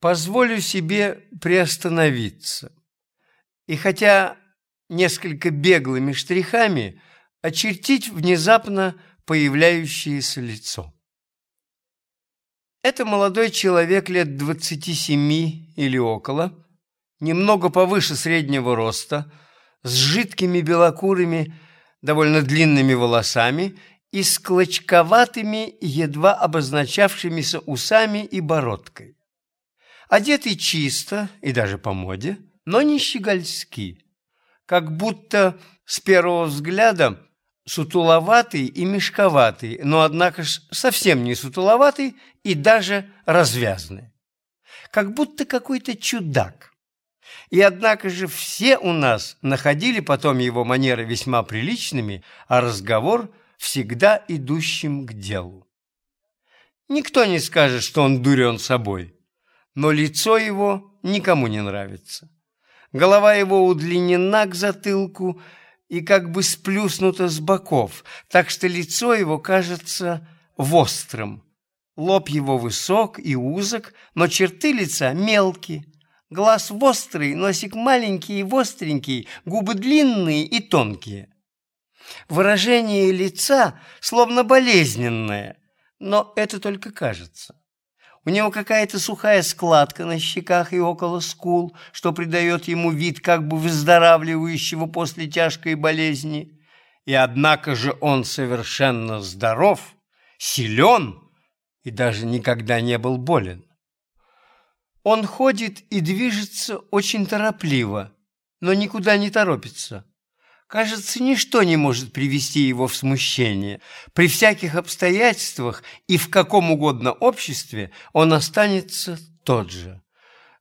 позволю себе приостановиться. И хотя несколько беглыми штрихами очертить внезапно появляющееся лицо. Это молодой человек лет 27 или около, немного повыше среднего роста, с жидкими белокурыми, довольно длинными волосами и с клочковатыми, едва обозначавшимися усами и бородкой. Одетый чисто и даже по моде, но не щегольски, как будто с первого взгляда сутуловатый и мешковатый, но, однако ж, совсем не сутуловатый и даже развязный. Как будто какой-то чудак. И однако же все у нас находили потом его манеры весьма приличными, а разговор всегда идущим к делу. Никто не скажет, что он дурен собой, но лицо его никому не нравится. Голова его удлинена к затылку и как бы сплюснута с боков, так что лицо его кажется вострым. Лоб его высок и узок, но черты лица мелкие. Глаз вострый, носик маленький и востренький, губы длинные и тонкие. Выражение лица словно болезненное, но это только кажется. У него какая-то сухая складка на щеках и около скул, что придает ему вид как бы выздоравливающего после тяжкой болезни. И однако же он совершенно здоров, силен и даже никогда не был болен. Он ходит и движется очень торопливо, но никуда не торопится. Кажется, ничто не может привести его в смущение. При всяких обстоятельствах и в каком угодно обществе он останется тот же.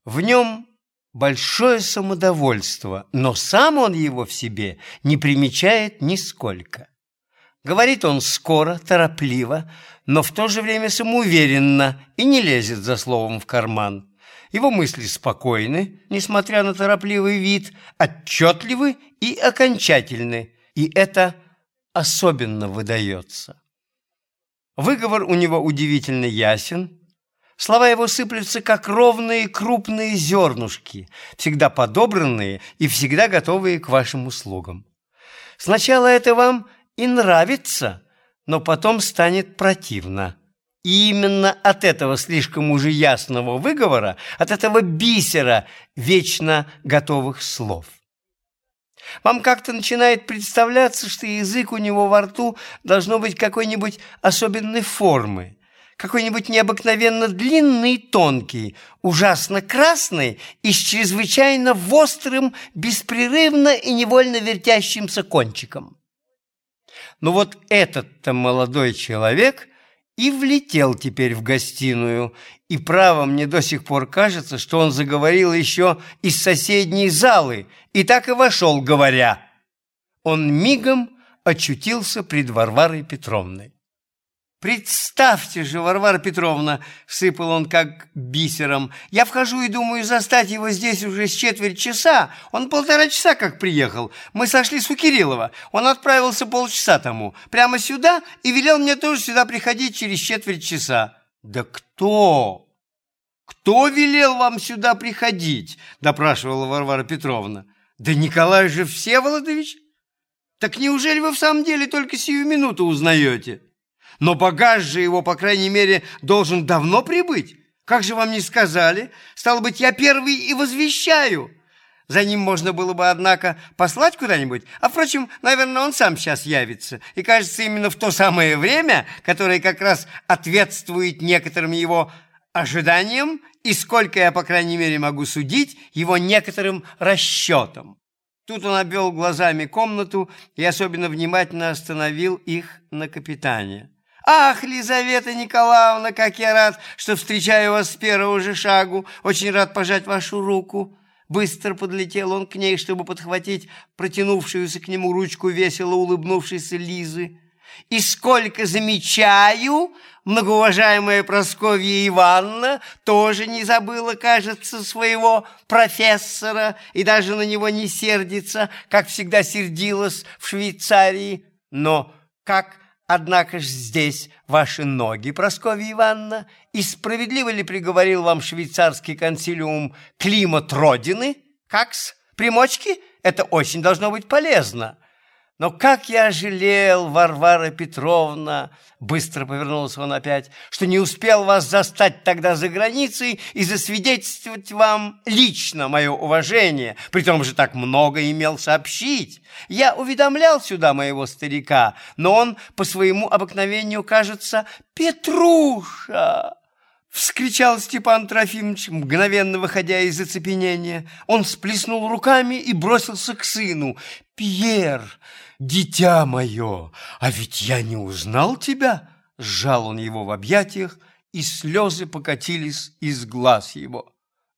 В нем большое самодовольство, но сам он его в себе не примечает нисколько. Говорит он скоро, торопливо, но в то же время самоуверенно и не лезет за словом в карман. Его мысли спокойны, несмотря на торопливый вид, отчетливы и окончательны, и это особенно выдается. Выговор у него удивительно ясен, слова его сыплются, как ровные крупные зернышки, всегда подобранные и всегда готовые к вашим услугам. Сначала это вам и нравится, но потом станет противно. И именно от этого слишком уже ясного выговора, от этого бисера вечно готовых слов. Вам как-то начинает представляться, что язык у него во рту должно быть какой-нибудь особенной формы, какой-нибудь необыкновенно длинный и тонкий, ужасно красный и с чрезвычайно острым, беспрерывно и невольно вертящимся кончиком. Но вот этот-то молодой человек и влетел теперь в гостиную, и право мне до сих пор кажется, что он заговорил еще из соседней залы, и так и вошел, говоря. Он мигом очутился пред Варварой Петровной. «Представьте же, Варвара Петровна!» — сыпал он как бисером. «Я вхожу и думаю застать его здесь уже с четверть часа. Он полтора часа как приехал. Мы сошлись у Кириллова. Он отправился полчаса тому. Прямо сюда и велел мне тоже сюда приходить через четверть часа». «Да кто?» «Кто велел вам сюда приходить?» – допрашивала Варвара Петровна. «Да Николай же Всеволодович? Так неужели вы в самом деле только сию минуту узнаете?» Но багаж же его, по крайней мере, должен давно прибыть. Как же вам не сказали? Стало быть, я первый и возвещаю. За ним можно было бы, однако, послать куда-нибудь. А, впрочем, наверное, он сам сейчас явится. И, кажется, именно в то самое время, которое как раз ответствует некоторым его ожиданиям и, сколько я, по крайней мере, могу судить, его некоторым расчетам. Тут он обвел глазами комнату и особенно внимательно остановил их на капитане. «Ах, Лизавета Николаевна, как я рад, что встречаю вас с первого же шагу! Очень рад пожать вашу руку!» Быстро подлетел он к ней, чтобы подхватить протянувшуюся к нему ручку весело улыбнувшейся Лизы. «И сколько замечаю, многоуважаемая Просковья Ивановна тоже не забыла, кажется, своего профессора и даже на него не сердится, как всегда сердилась в Швейцарии. Но как Однако ж здесь ваши ноги, Прасковья Ивановна, и справедливо ли приговорил вам швейцарский консилиум климат Родины? Как-с? Примочки? Это очень должно быть полезно. Но как я жалел, Варвара Петровна, быстро повернулся он опять, что не успел вас застать тогда за границей и засвидетельствовать вам лично мое уважение, при том же так много имел сообщить. Я уведомлял сюда моего старика, но он по своему обыкновению, кажется, Петруша. Вскричал Степан Трофимович, мгновенно выходя из оцепенения. Он сплеснул руками и бросился к сыну. «Пьер, дитя мое, а ведь я не узнал тебя!» Сжал он его в объятиях, и слезы покатились из глаз его.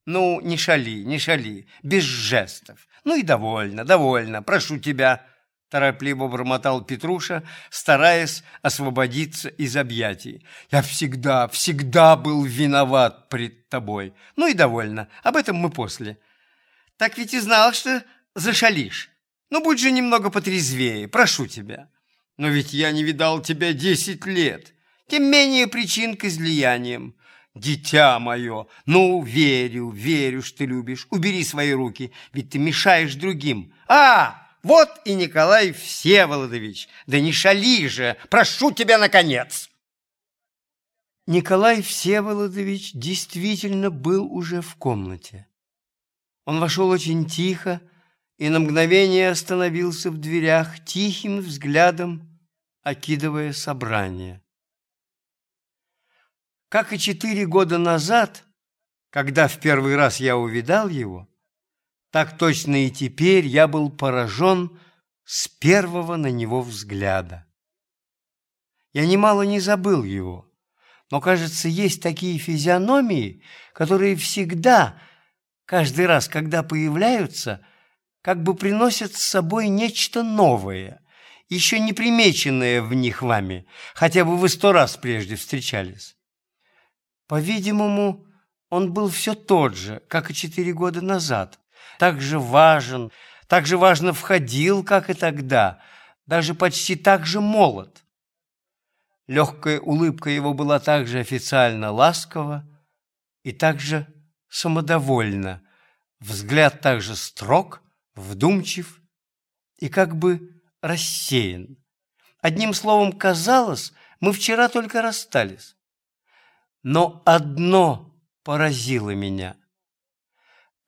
«Ну, не шали, не шали, без жестов. Ну и довольно, довольно, прошу тебя!» Торопливо бормотал Петруша, стараясь освободиться из объятий. «Я всегда, всегда был виноват пред тобой. Ну и довольно, об этом мы после. Так ведь и знал, что зашалишь. Ну, будь же немного потрезвее, прошу тебя. Но ведь я не видал тебя десять лет. Тем менее причин к излияниям. Дитя мое, ну, верю, верю, что ты любишь. Убери свои руки, ведь ты мешаешь другим. А, вот и Николай Всеволодович. Да не шали же, прошу тебя, наконец!» Николай Всеволодович действительно был уже в комнате. Он вошел очень тихо и на мгновение остановился в дверях, тихим взглядом окидывая собрание. Как и четыре года назад, когда в первый раз я увидал его, так точно и теперь я был поражен с первого на него взгляда. Я немало не забыл его, но, кажется, есть такие физиономии, которые всегда, каждый раз, когда появляются, как бы приносят с собой нечто новое, еще не примеченное в них вами, хотя бы вы сто раз прежде встречались. По-видимому, он был все тот же, как и четыре года назад, так же важен, так же важно входил, как и тогда, даже почти так же молод. Легкая улыбка его была также официально ласкова и также самодовольна, взгляд также строг, вдумчив и как бы рассеян. Одним словом, казалось, мы вчера только расстались. Но одно поразило меня.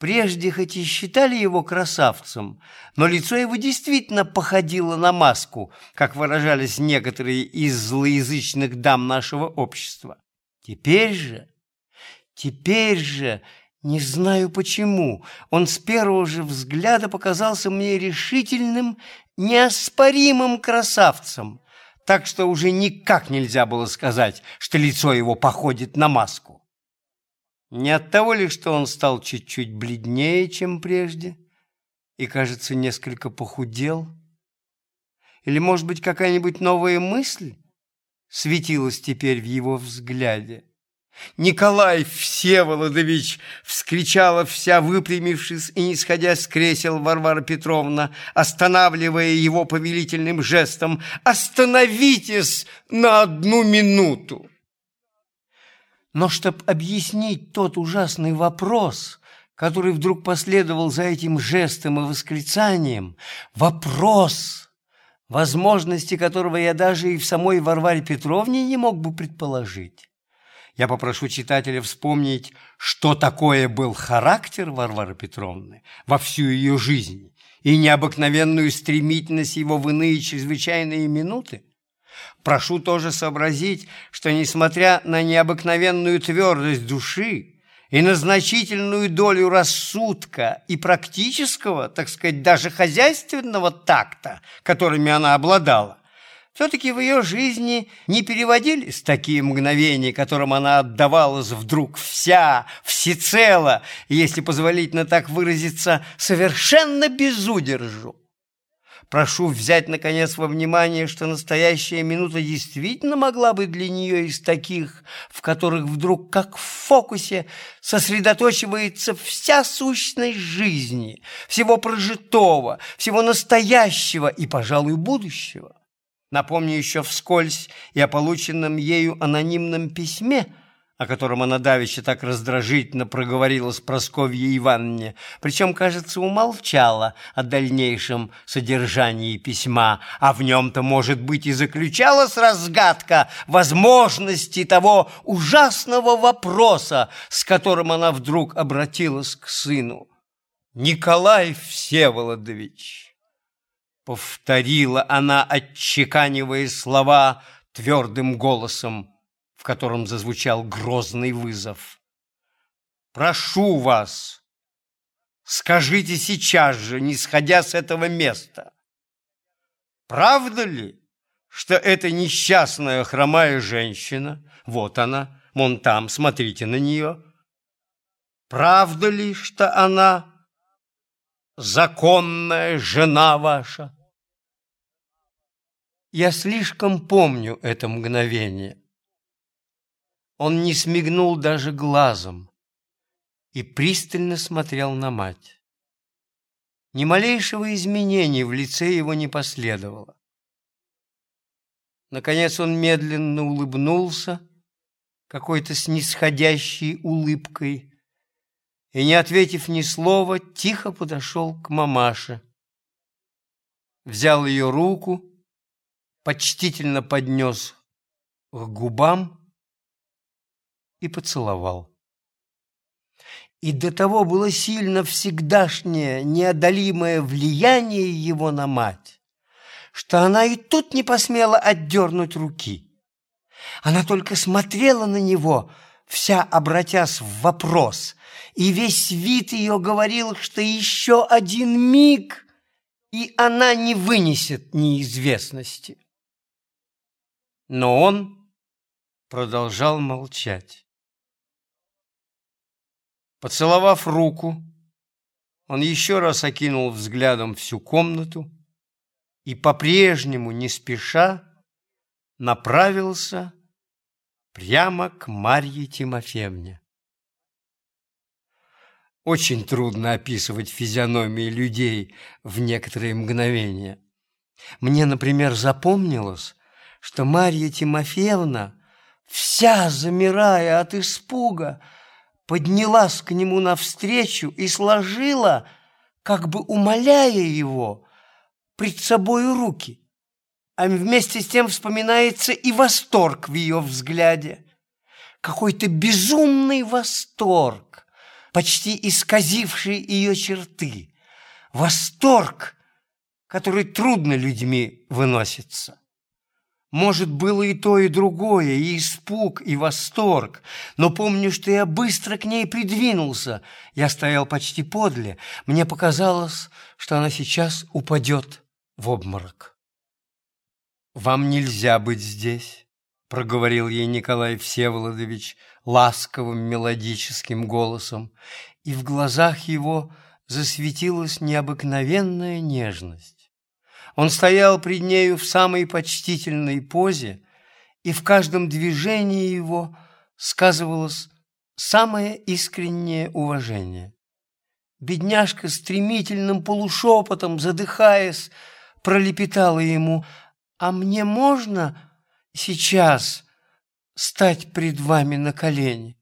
Прежде хоть и считали его красавцем, но лицо его действительно походило на маску, как выражались некоторые из злоязычных дам нашего общества. Теперь же, теперь же, не знаю почему, он с первого же взгляда показался мне решительным, неоспоримым красавцем, так что уже никак нельзя было сказать, что лицо его походит на маску. Не от того ли, что он стал чуть-чуть бледнее, чем прежде, и, кажется, несколько похудел? Или, может быть, какая-нибудь новая мысль светилась теперь в его взгляде? «Николай Всеволодович!» — вскричала вся, выпрямившись и не сходя с кресел Варвара Петровна, останавливая его повелительным жестом. «Остановитесь на одну минуту!» Но чтобы объяснить тот ужасный вопрос, который вдруг последовал за этим жестом и восклицанием, вопрос, возможности которого я даже и в самой Варваре Петровне не мог бы предположить. Я попрошу читателя вспомнить, что такое был характер Варвары Петровны во всю ее жизнь и необыкновенную стремительность его в иные чрезвычайные минуты. Прошу тоже сообразить, что, несмотря на необыкновенную твердость души и на значительную долю рассудка и практического, так сказать, даже хозяйственного такта, которыми она обладала, все-таки в ее жизни не переводились такие мгновения, которым она отдавалась вдруг вся, всецело, если позволительно так выразиться, совершенно безудержу. Прошу взять, наконец, во внимание, что настоящая минута действительно могла быть для нее из таких, в которых вдруг, как в фокусе, сосредоточивается вся сущность жизни, всего прожитого, всего настоящего и, пожалуй, будущего. Напомню еще вскользь и о полученном ею анонимном письме, о котором она давеча так раздражительно проговорила с Просковьей Ивановне, причем, кажется, умолчала о дальнейшем содержании письма, а в нем-то, может быть, и заключалась разгадка возможности того ужасного вопроса, с которым она вдруг обратилась к сыну. «Николай Всеволодович!» Повторила она, отчеканивая слова твердым голосом, в котором зазвучал грозный вызов. «Прошу вас, скажите сейчас же, не сходя с этого места, правда ли, что эта несчастная хромая женщина, вот она, вон там, смотрите на нее, правда ли, что она законная жена ваша. Я слишком помню это мгновение. Он не смигнул даже глазом и пристально смотрел на мать. Ни малейшего изменения в лице его не последовало. Наконец он медленно улыбнулся, какой-то снисходящей улыбкой, и, не ответив ни слова, тихо подошел к мамаше. Взял ее руку, почтительно поднес к губам и поцеловал. И до того было сильно всегдашнее, неодолимое влияние его на мать, что она и тут не посмела отдернуть руки. Она только смотрела на него, вся обратясь в вопрос – и весь вид ее говорил, что еще один миг, и она не вынесет неизвестности. Но он продолжал молчать. Поцеловав руку, он еще раз окинул взглядом всю комнату и, по-прежнему не спеша, направился прямо к Марье Тимофеевне. Очень трудно описывать физиономии людей в некоторые мгновения. Мне, например, запомнилось, что Марья Тимофеевна, вся замирая от испуга, поднялась к нему навстречу и сложила, как бы умоляя его, пред собою руки. А вместе с тем вспоминается и восторг в ее взгляде. Какой-то безумный восторг почти исказивший ее черты, восторг, который трудно людьми выносится. Может, было и то, и другое, и испуг, и восторг, но помню, что я быстро к ней придвинулся. Я стоял почти подле. Мне показалось, что она сейчас упадет в обморок. «Вам нельзя быть здесь», — проговорил ей Николай Всеволодович, — ласковым мелодическим голосом, и в глазах его засветилась необыкновенная нежность. Он стоял пред нею в самой почтительной позе, и в каждом движении его сказывалось самое искреннее уважение. Бедняжка стремительным полушепотом, задыхаясь, пролепетала ему, «А мне можно сейчас стать пред вами на колени?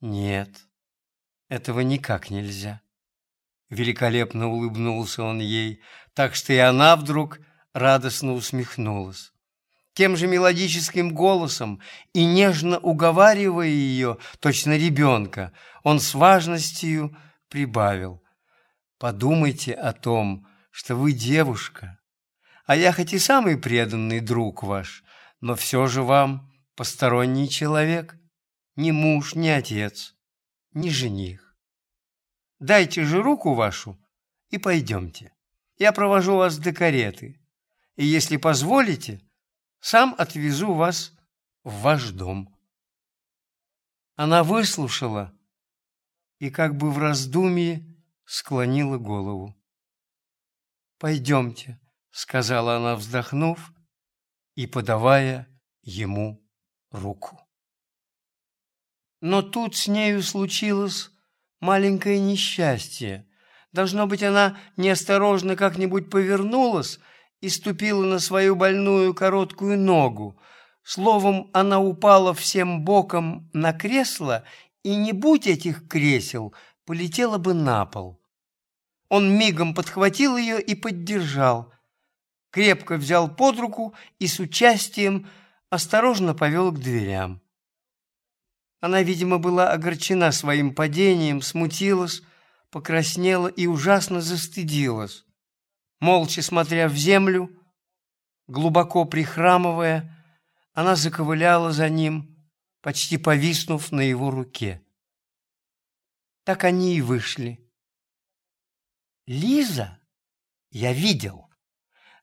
Нет, этого никак нельзя. Великолепно улыбнулся он ей, так что и она вдруг радостно усмехнулась. Тем же мелодическим голосом и нежно уговаривая ее, точно ребенка, он с важностью прибавил. «Подумайте о том, что вы девушка, а я хоть и самый преданный друг ваш, но все же вам посторонний человек, ни муж, ни отец, ни жених. Дайте же руку вашу и пойдемте. Я провожу вас до кареты, и, если позволите, сам отвезу вас в ваш дом. Она выслушала и как бы в раздумье склонила голову. «Пойдемте», — сказала она, вздохнув и подавая ему руку. Но тут с нею случилось маленькое несчастье. Должно быть, она неосторожно как-нибудь повернулась и ступила на свою больную короткую ногу. Словом, она упала всем боком на кресло, и не будь этих кресел, полетела бы на пол. Он мигом подхватил ее и поддержал, крепко взял под руку и с участием осторожно повел к дверям. Она, видимо, была огорчена своим падением, смутилась, покраснела и ужасно застыдилась. Молча смотря в землю, глубоко прихрамывая, она заковыляла за ним, почти повиснув на его руке. Так они и вышли. Лиза, я видел,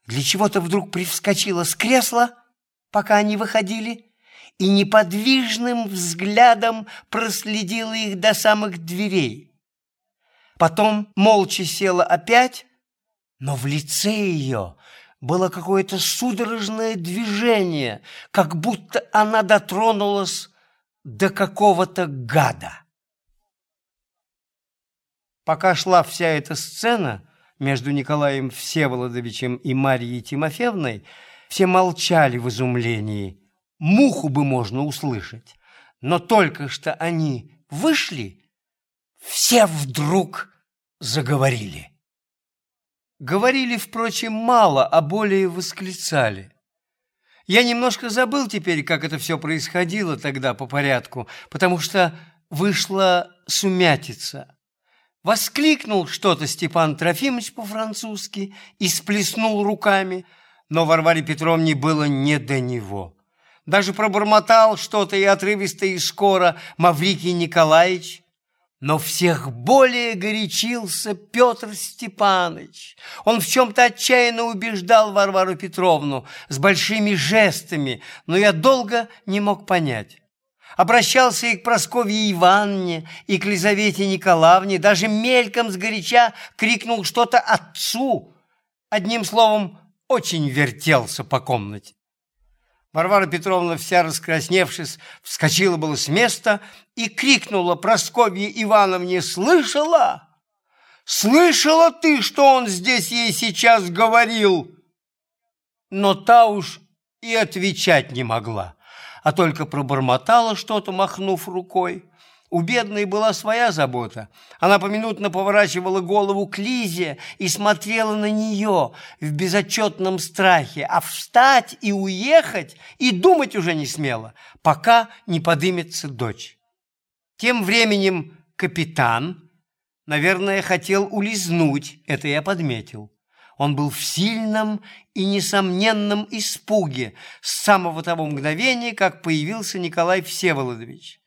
для чего-то вдруг привскочила с кресла, пока они выходили, и неподвижным взглядом проследила их до самых дверей. Потом молча села опять, но в лице ее было какое-то судорожное движение, как будто она дотронулась до какого-то гада. Пока шла вся эта сцена между Николаем Всеволодовичем и Марией Тимофеевной, все молчали в изумлении. Муху бы можно услышать. Но только что они вышли, все вдруг заговорили. Говорили, впрочем, мало, а более восклицали. Я немножко забыл теперь, как это все происходило тогда по порядку, потому что вышла сумятица. Воскликнул что-то Степан Трофимович по-французски и сплеснул руками, но Варваре Петровне было не до него. Даже пробормотал что-то и отрывисто и скоро Маврикий Николаевич, но всех более горячился Петр Степанович. Он в чем-то отчаянно убеждал Варвару Петровну с большими жестами, но я долго не мог понять. Обращался и к Прасковье Ивановне, и к Лизавете Николаевне, даже мельком сгоряча крикнул что-то отцу. Одним словом, очень вертелся по комнате. Варвара Петровна, вся раскрасневшись, вскочила было с места и крикнула Прасковье Ивановне «Слышала? Слышала ты, что он здесь ей сейчас говорил?» Но та уж и отвечать не могла, а только пробормотала что-то, махнув рукой. У бедной была своя забота. Она поминутно поворачивала голову к Лизе и смотрела на нее в безотчетном страхе, а встать и уехать и думать уже не смела, пока не подымется дочь. Тем временем капитан, наверное, хотел улизнуть, это я подметил. Он был в сильном и несомненном испуге с самого того мгновения, как появился Николай Всеволодович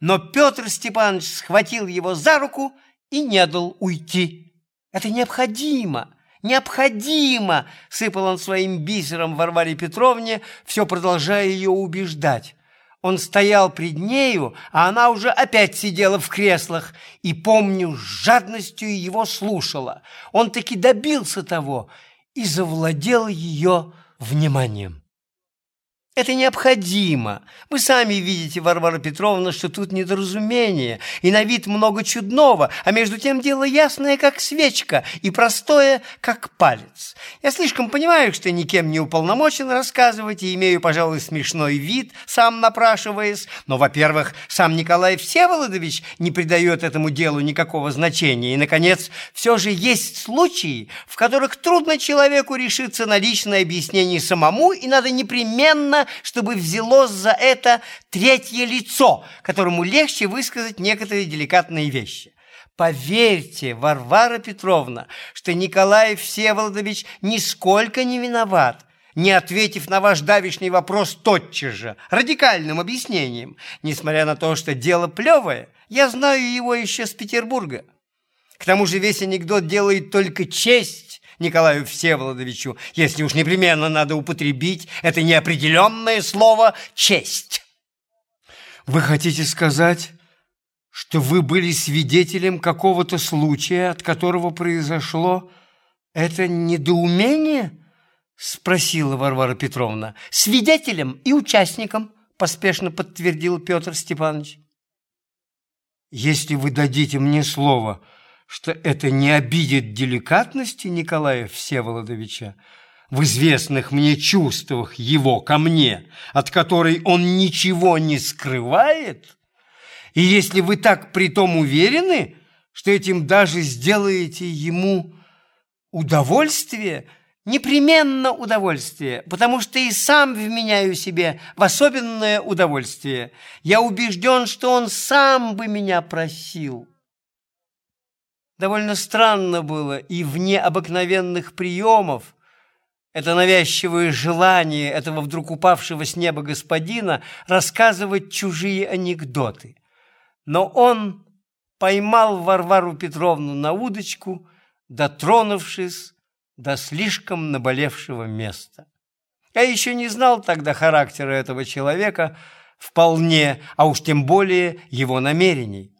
но Петр Степанович схватил его за руку и не дал уйти. «Это необходимо!» «Необходимо!» – сыпал он своим бисером Варваре Петровне, все продолжая ее убеждать. Он стоял пред нею, а она уже опять сидела в креслах, и, помню, с жадностью его слушала. Он таки добился того и завладел ее вниманием. Это необходимо. Вы сами видите, Варвара Петровна, что тут недоразумение, и на вид много чудного, а между тем дело ясное, как свечка, и простое, как палец. Я слишком понимаю, что никем не уполномочен рассказывать, и имею, пожалуй, смешной вид, сам напрашиваясь, но, во-первых, сам Николай Всеволодович не придает этому делу никакого значения, и, наконец, все же есть случаи, в которых трудно человеку решиться на личное объяснение самому, и надо непременно чтобы взялось за это третье лицо, которому легче высказать некоторые деликатные вещи. Поверьте, Варвара Петровна, что Николай Всеволодович нисколько не виноват, не ответив на ваш давишний вопрос тотчас же, радикальным объяснением. Несмотря на то, что дело плевое, я знаю его еще с Петербурга. К тому же весь анекдот делает только честь Николаю Всеволодовичу, если уж непременно надо употребить это неопределенное слово «честь». Вы хотите сказать, что вы были свидетелем какого-то случая, от которого произошло это недоумение? Спросила Варвара Петровна. Свидетелем и участником, поспешно подтвердил Петр Степанович. Если вы дадите мне слово – что это не обидит деликатности Николая Всеволодовича, в известных мне чувствах его ко мне, от которой он ничего не скрывает? И если вы так притом уверены, что этим даже сделаете ему удовольствие, непременно удовольствие, потому что и сам вменяю себе в особенное удовольствие. Я убежден, что он сам бы меня просил. Довольно странно было и вне обыкновенных приемов это навязчивое желание этого вдруг упавшего с неба господина рассказывать чужие анекдоты. Но он поймал Варвару Петровну на удочку, дотронувшись до слишком наболевшего места. Я еще не знал тогда характера этого человека вполне, а уж тем более его намерений.